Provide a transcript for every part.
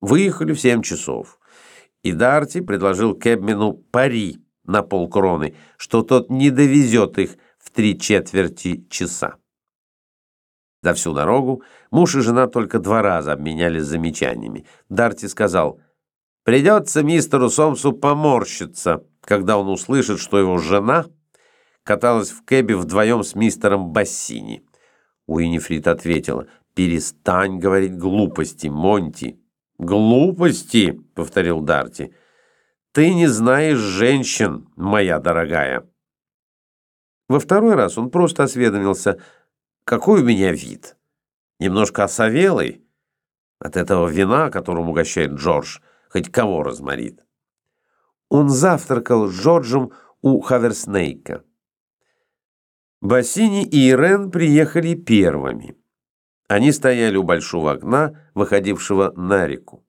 Выехали в семь часов. И Дарти предложил Кэбмену пари на полкроны, что тот не довезет их в три четверти часа. За всю дорогу муж и жена только два раза обменялись замечаниями. Дарти сказал, «Придется мистеру Сомсу поморщиться, когда он услышит, что его жена каталась в кэбе вдвоем с мистером Бассини». Уинифрид ответила, «Перестань говорить глупости, Монти». «Глупости», — повторил Дарти. «Ты не знаешь женщин, моя дорогая». Во второй раз он просто осведомился — какой у меня вид? Немножко осовелый? От этого вина, которым угощает Джордж, хоть кого разморит. Он завтракал с Джорджем у Хаверснейка. Бассини и Ирен приехали первыми. Они стояли у большого окна, выходившего на реку.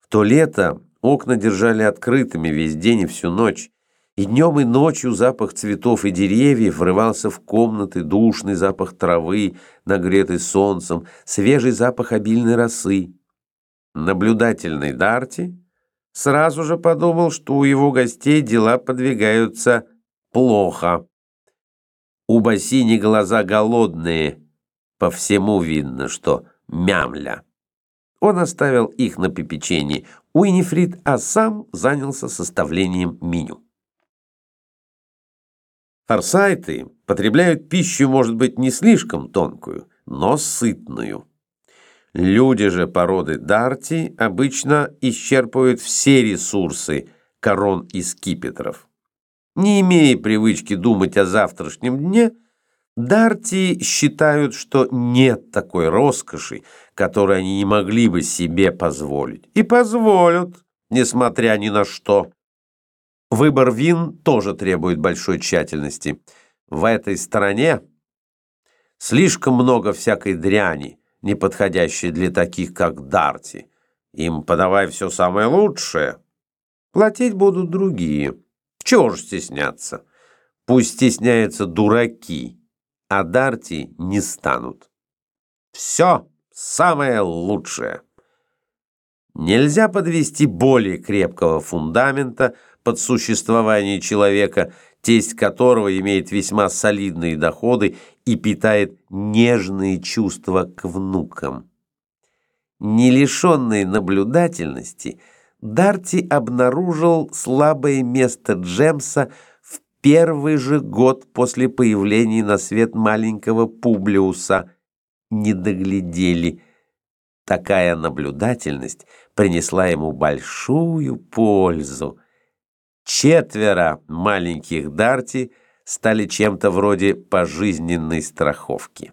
В то лето окна держали открытыми весь день и всю ночь, и днем и ночью запах цветов и деревьев врывался в комнаты, душный запах травы, нагретый солнцем, свежий запах обильной росы. Наблюдательный Дарти сразу же подумал, что у его гостей дела подвигаются плохо. У Бассини глаза голодные, по всему видно, что мямля. Он оставил их на попечении Уинифрид, а сам занялся составлением меню. Форсайты потребляют пищу, может быть, не слишком тонкую, но сытную. Люди же породы Дарти обычно исчерпывают все ресурсы корон и скипетров. Не имея привычки думать о завтрашнем дне, Дарти считают, что нет такой роскоши, которую они не могли бы себе позволить. И позволят, несмотря ни на что. Выбор вин тоже требует большой тщательности. В этой стране слишком много всякой дряни, не подходящей для таких, как Дарти. Им подавай все самое лучшее. Платить будут другие. Чего ж стесняться? Пусть стесняются дураки, а Дарти не станут. Все самое лучшее. Нельзя подвести более крепкого фундамента под существование человека, тесть которого имеет весьма солидные доходы и питает нежные чувства к внукам. Не лишенный наблюдательности, Дарти обнаружил слабое место Джемса первый же год после появления на свет маленького Публиуса. Не доглядели – Такая наблюдательность принесла ему большую пользу. Четверо маленьких Дарти стали чем-то вроде пожизненной страховки.